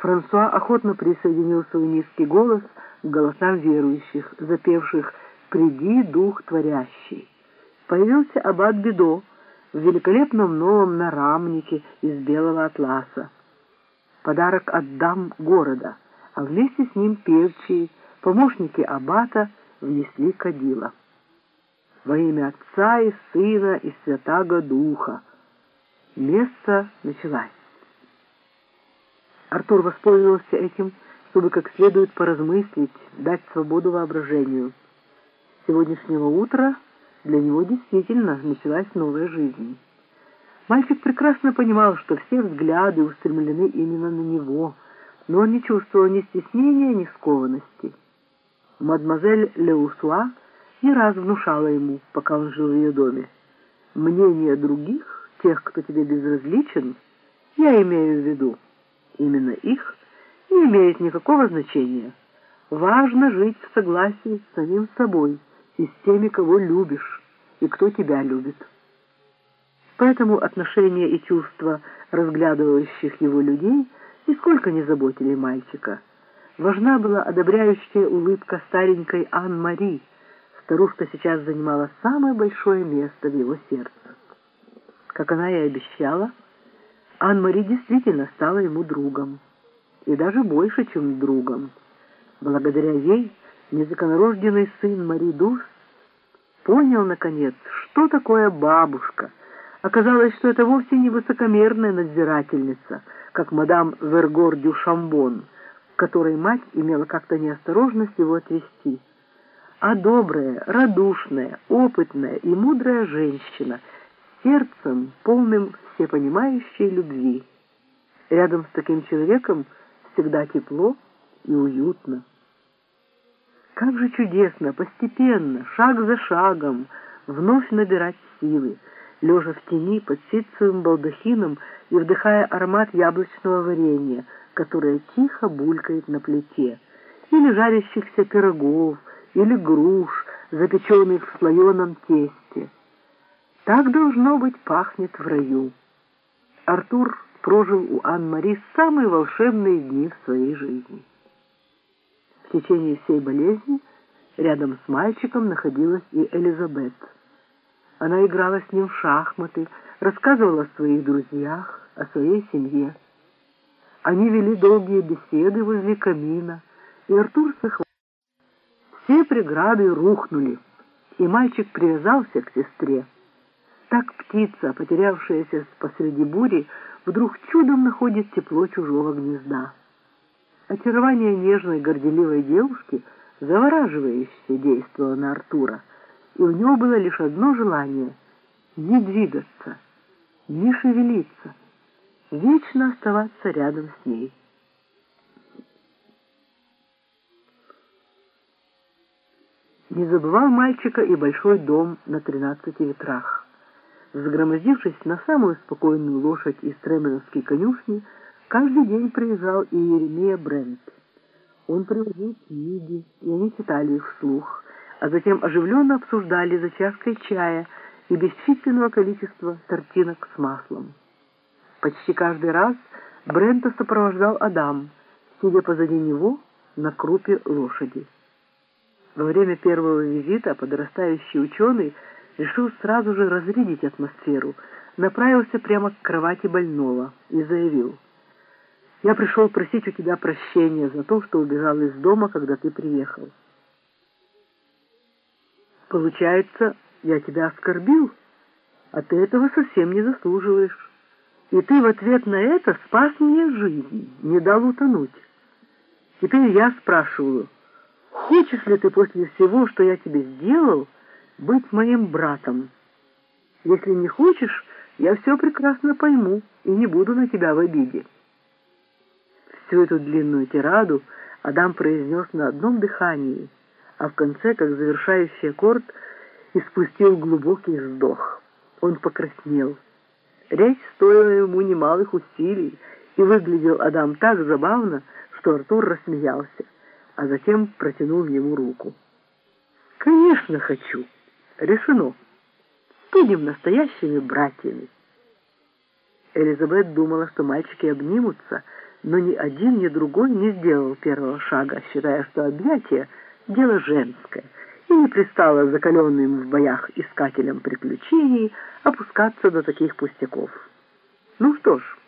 Франсуа охотно присоединил свой низкий голос к голосам верующих, запевших «Приди, Дух Творящий». Появился аббат Бедо в великолепном новом нарамнике из белого атласа. Подарок от дам города, а вместе с ним певчие, помощники аббата внесли кадила. Во имя Отца и Сына и Святаго Духа. Место началось. Артур воспользовался этим, чтобы как следует поразмыслить, дать свободу воображению. С сегодняшнего утра для него действительно началась новая жизнь. Мальчик прекрасно понимал, что все взгляды устремлены именно на него, но он не чувствовал ни стеснения, ни скованности. Мадемуазель Леусуа не раз внушала ему, пока он жил в ее доме. «Мнение других, тех, кто тебе безразличен, я имею в виду». Именно их не имеет никакого значения. Важно жить в согласии с самим собой и с теми, кого любишь, и кто тебя любит. Поэтому отношения и чувства разглядывающих его людей нисколько не заботили мальчика. Важна была одобряющая улыбка старенькой Ан-Мари. Старушка сейчас занимала самое большое место в его сердце. Как она и обещала, Ан-Мари действительно стала ему другом. И даже больше, чем другом. Благодаря ей незаконорожденный сын Мари Дус понял, наконец, что такое бабушка. Оказалось, что это вовсе не высокомерная надзирательница, как мадам Вергор дю Шамбон, которой мать имела как-то неосторожность его отвести, а добрая, радушная, опытная и мудрая женщина, сердцем, полным всепонимающей любви. Рядом с таким человеком всегда тепло и уютно. Как же чудесно, постепенно, шаг за шагом, вновь набирать силы, лежа в тени под ситцевым балдахином и вдыхая аромат яблочного варенья, которое тихо булькает на плите, или жарящихся пирогов, или груш, запеченных в слоеном тесте. Так, должно быть, пахнет в раю. Артур прожил у Ан-Мари самые волшебные дни в своей жизни. В течение всей болезни рядом с мальчиком находилась и Элизабет. Она играла с ним в шахматы, рассказывала о своих друзьях, о своей семье. Они вели долгие беседы возле камина, и Артур сохватил. Все преграды рухнули, и мальчик привязался к сестре. Так птица, потерявшаяся посреди бури, вдруг чудом находит тепло чужого гнезда. Очарование нежной, горделивой девушки завораживающе действовало на Артура, и у него было лишь одно желание — не двигаться, не шевелиться, вечно оставаться рядом с ней. Не забывал мальчика и большой дом на тринадцати ветрах. Загромоздившись на самую спокойную лошадь из Тременовской конюшни, каждый день приезжал и Еремея Брент. Он приводил книги, и они читали их вслух, а затем оживленно обсуждали за чашкой чая и бесчисленного количества тортинок с маслом. Почти каждый раз Брента сопровождал Адам, сидя позади него на крупе лошади. Во время первого визита подрастающий ученый решил сразу же разрядить атмосферу, направился прямо к кровати больного и заявил, «Я пришел просить у тебя прощения за то, что убежал из дома, когда ты приехал». «Получается, я тебя оскорбил, а ты этого совсем не заслуживаешь. И ты в ответ на это спас мне жизнь, не дал утонуть. Теперь я спрашиваю, хочешь ли ты после всего, что я тебе сделал, — быть моим братом. Если не хочешь, я все прекрасно пойму и не буду на тебя в обиде. Всю эту длинную тираду Адам произнес на одном дыхании, а в конце, как завершающий аккорд, испустил глубокий вздох. Он покраснел. Речь стоила ему немалых усилий, и выглядел Адам так забавно, что Артур рассмеялся, а затем протянул ему руку. «Конечно хочу!» Решено. Будем настоящими братьями. Элизабет думала, что мальчики обнимутся, но ни один, ни другой не сделал первого шага, считая, что объятие — дело женское, и не пристало закаленным в боях искателям приключений опускаться до таких пустяков. Ну что ж,